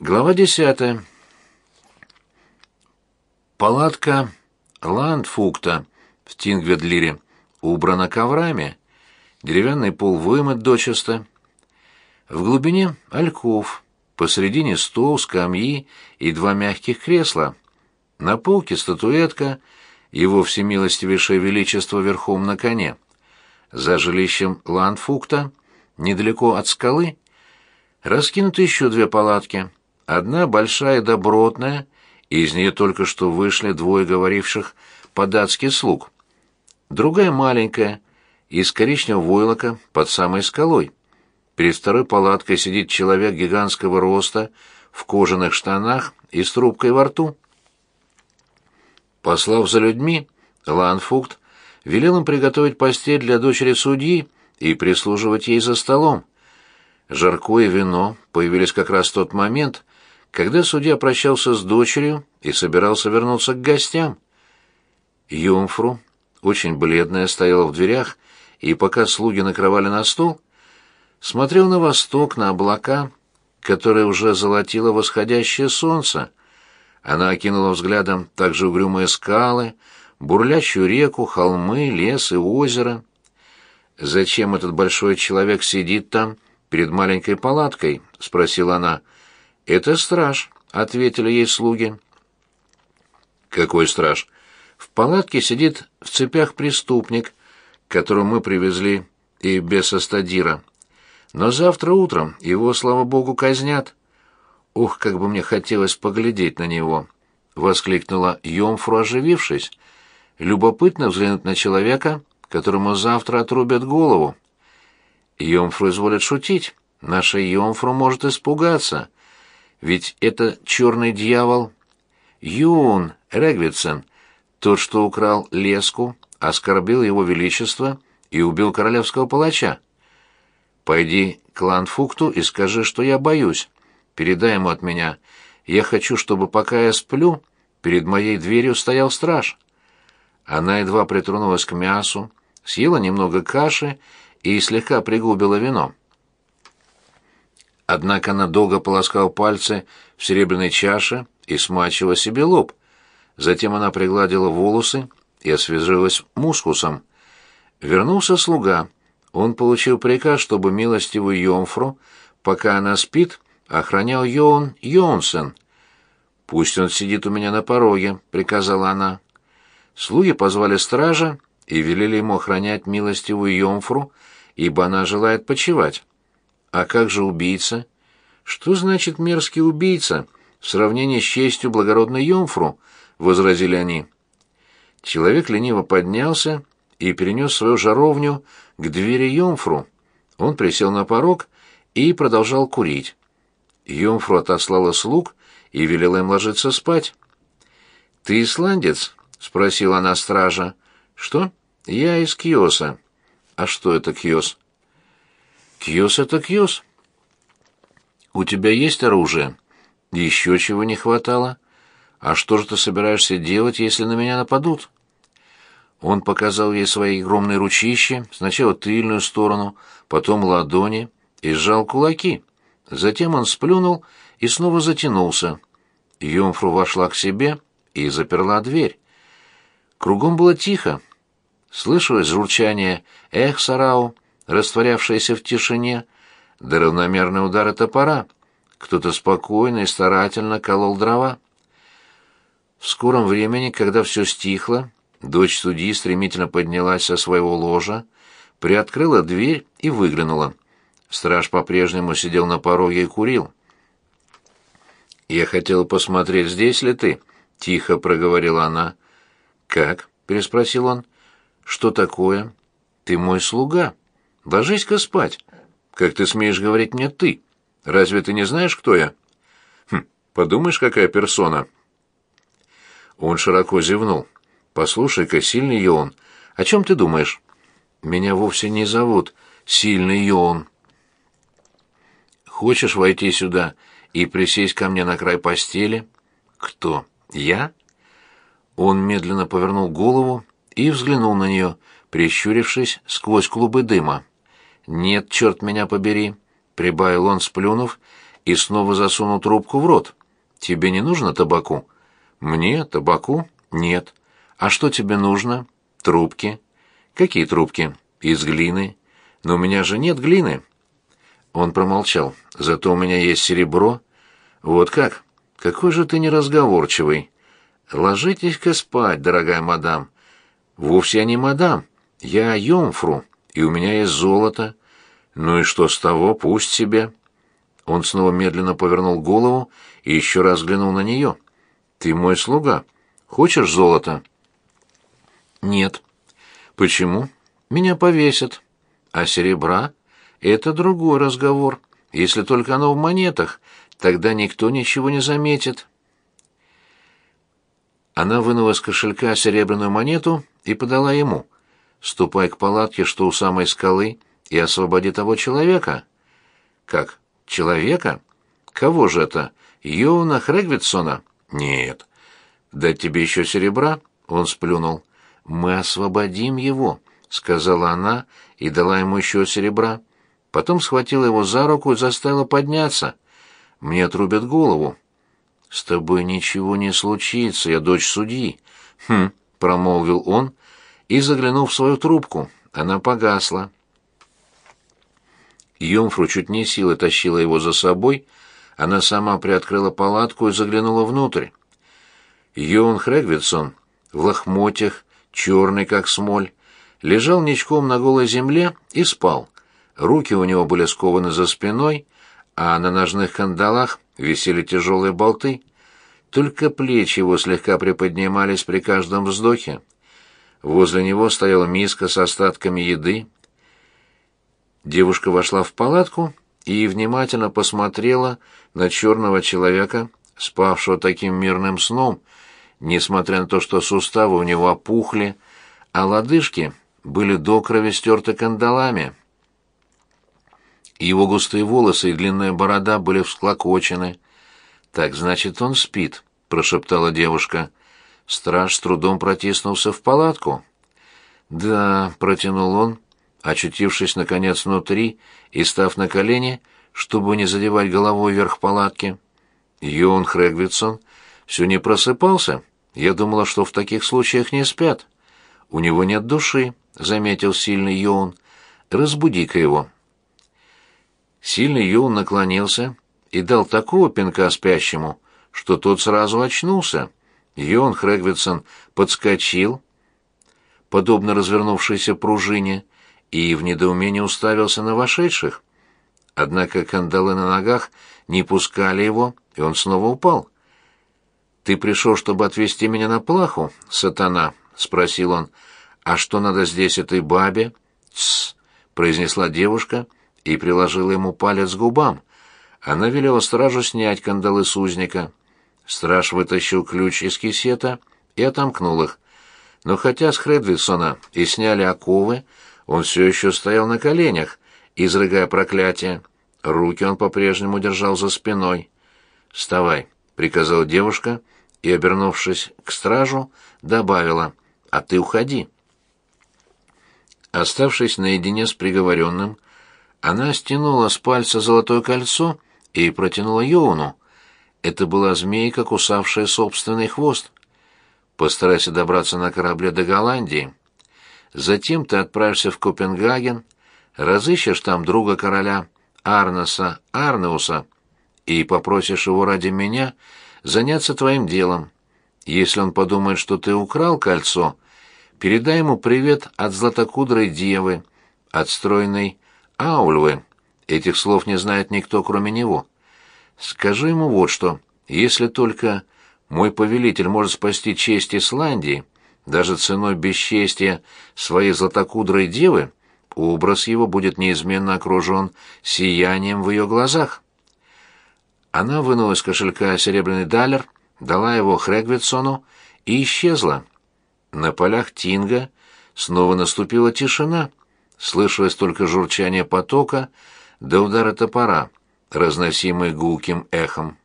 Глава десятая. Палатка Ландфукта в Тингведлире убрана коврами, деревянный пол вымыт дочисто. В глубине альков, посредине стол, скамьи и два мягких кресла. На полке статуэтка, его всемилостивейшее величество верхом на коне. За жилищем Ландфукта, недалеко от скалы, раскинуты еще две палатки — Одна большая добротная, из нее только что вышли двое говоривших по-датски слуг. Другая маленькая, из коричневого войлока под самой скалой. Перед второй палаткой сидит человек гигантского роста, в кожаных штанах и с трубкой во рту. Послав за людьми, Ланфукт велел им приготовить постель для дочери судьи и прислуживать ей за столом. Жаркое вино появились как раз в тот момент, когда судья прощался с дочерью и собирался вернуться к гостям. Юмфру, очень бледная, стояла в дверях, и пока слуги накрывали на стол, смотрел на восток, на облака, которые уже золотило восходящее солнце. Она окинула взглядом также угрюмые скалы, бурлящую реку, холмы, лес и озеро. «Зачем этот большой человек сидит там, перед маленькой палаткой?» — спросила она. — «Это страж», — ответили ей слуги. «Какой страж?» «В палатке сидит в цепях преступник, которого мы привезли и без остадира. Но завтра утром его, слава богу, казнят». «Ух, как бы мне хотелось поглядеть на него!» — воскликнула Йомфру, оживившись. «Любопытно взглянуть на человека, которому завтра отрубят голову». Йомфру изволит шутить. Наша Йомфру может испугаться. Ведь это черный дьявол Юн Регвитсен, тот, что украл леску, оскорбил его величество и убил королевского палача. Пойди к Ланфукту и скажи, что я боюсь. Передай ему от меня. Я хочу, чтобы пока я сплю, перед моей дверью стоял страж. Она едва притронулась к мясу, съела немного каши и слегка пригубила вино. Однако она долго полоскала пальцы в серебряной чаше и смачивала себе лоб. Затем она пригладила волосы и освежилась мускусом. Вернулся слуга. Он получил приказ, чтобы милостивую Йомфру, пока она спит, охранял Йон Йонсен. «Пусть он сидит у меня на пороге», — приказала она. Слуги позвали стража и велели ему охранять милостивую Йомфру, ибо она желает почевать. А как же убийца? Что значит мерзкий убийца в сравнении с честью благородной Йомфру? возразили они. Человек лениво поднялся и перенес свою жаровню к двери Йомфру. Он присел на порог и продолжал курить. Йомфру отослала слуг и велела им ложиться спать. «Ты исландец?» — спросила она стража. «Что?» «Я из Киоса». «А что это Киос?» Кьёс — это Кьёс. У тебя есть оружие? Еще чего не хватало. А что же ты собираешься делать, если на меня нападут? Он показал ей свои огромные ручища, сначала тыльную сторону, потом ладони, и сжал кулаки. Затем он сплюнул и снова затянулся. Йомфру вошла к себе и заперла дверь. Кругом было тихо. Слышалось журчание «Эх, Сарау!» Растворявшаяся в тишине, да равномерные удары топора. Кто-то спокойно и старательно колол дрова. В скором времени, когда все стихло, дочь судьи стремительно поднялась со своего ложа, приоткрыла дверь и выглянула. Страж по-прежнему сидел на пороге и курил. «Я хотела посмотреть, здесь ли ты?» — тихо проговорила она. «Как?» — переспросил он. «Что такое?» «Ты мой слуга». Ложись-ка спать. Как ты смеешь говорить мне «ты»? Разве ты не знаешь, кто я? Хм, подумаешь, какая персона. Он широко зевнул. Послушай-ка, сильный Йон, о чем ты думаешь? Меня вовсе не зовут Сильный Йон. Хочешь войти сюда и присесть ко мне на край постели? Кто? Я? Он медленно повернул голову и взглянул на нее, прищурившись сквозь клубы дыма. «Нет, черт меня побери», — прибавил он, сплюнув, и снова засунул трубку в рот. «Тебе не нужно табаку?» «Мне? Табаку? Нет. А что тебе нужно?» «Трубки». «Какие трубки?» «Из глины». «Но у меня же нет глины». Он промолчал. «Зато у меня есть серебро». «Вот как? Какой же ты неразговорчивый». «Ложитесь-ка спать, дорогая мадам». «Вовсе я не мадам. Я Йомфру, и у меня есть золото». «Ну и что с того? Пусть себе». Он снова медленно повернул голову и еще раз взглянул на нее. «Ты мой слуга. Хочешь золото?» «Нет». «Почему?» «Меня повесят». «А серебра?» «Это другой разговор. Если только оно в монетах, тогда никто ничего не заметит». Она вынула из кошелька серебряную монету и подала ему. «Ступай к палатке, что у самой скалы, и освободи того человека». «Как? Человека? Кого же это? Йона Хрегвитсона? Нет. Дать тебе еще серебра? Он сплюнул. Мы освободим его, сказала она и дала ему еще серебра. Потом схватила его за руку и заставила подняться. Мне отрубят голову. С тобой ничего не случится, я дочь судьи. Хм, промолвил он и заглянул в свою трубку. Она погасла. Юмфру чуть не силой тащила его за собой, она сама приоткрыла палатку и заглянула внутрь. Йон Хрегвитсон в лохмотьях, черный как смоль, лежал ничком на голой земле и спал. Руки у него были скованы за спиной, а на ножных кандалах висели тяжелые болты. Только плечи его слегка приподнимались при каждом вздохе. Возле него стояла миска с остатками еды, Девушка вошла в палатку и внимательно посмотрела на черного человека, спавшего таким мирным сном, несмотря на то, что суставы у него опухли, а лодыжки были до крови стерты кандалами. Его густые волосы и длинная борода были всклокочены. «Так, значит, он спит», — прошептала девушка. Страж с трудом протиснулся в палатку. «Да», — протянул он, очутившись, наконец, внутри и став на колени, чтобы не задевать головой вверх палатки. Йон Хрегвитсон все не просыпался. Я думала, что в таких случаях не спят. У него нет души, — заметил сильный Йон. Разбуди-ка его. Сильный Йон наклонился и дал такого пинка спящему, что тот сразу очнулся. Йон Хрегвитсон подскочил, подобно развернувшейся пружине, — и в недоумении уставился на вошедших. Однако кандалы на ногах не пускали его, и он снова упал. «Ты пришел, чтобы отвезти меня на плаху, сатана?» — спросил он. «А что надо здесь этой бабе?» «Тссс», — произнесла девушка и приложила ему палец к губам. Она велела стражу снять кандалы с узника. Страж вытащил ключ из кисета и отомкнул их. Но хотя с Хредвисона и сняли оковы, он все еще стоял на коленях, изрыгая проклятие. Руки он по-прежнему держал за спиной. «Вставай», — приказала девушка, и, обернувшись к стражу, добавила, «А ты уходи». Оставшись наедине с приговоренным, она стянула с пальца золотое кольцо и протянула Йоуну. Это была змейка, кусавшая собственный хвост. «Постарайся добраться на корабле до Голландии», Затем ты отправишься в Копенгаген, разыщешь там друга короля Арнеса Арнеуса и попросишь его ради меня заняться твоим делом. Если он подумает, что ты украл кольцо, передай ему привет от златокудрой девы, от стройной Аульвы. Этих слов не знает никто, кроме него. Скажи ему вот что. Если только мой повелитель может спасти честь Исландии, даже ценой бесчестия своей златокудрой девы, образ его будет неизменно окружен сиянием в ее глазах. Она вынула из кошелька серебряный далер, дала его Хрегвитсону и исчезла. На полях Тинга снова наступила тишина, слышалось только журчание потока да удары топора, разносимые гулким эхом.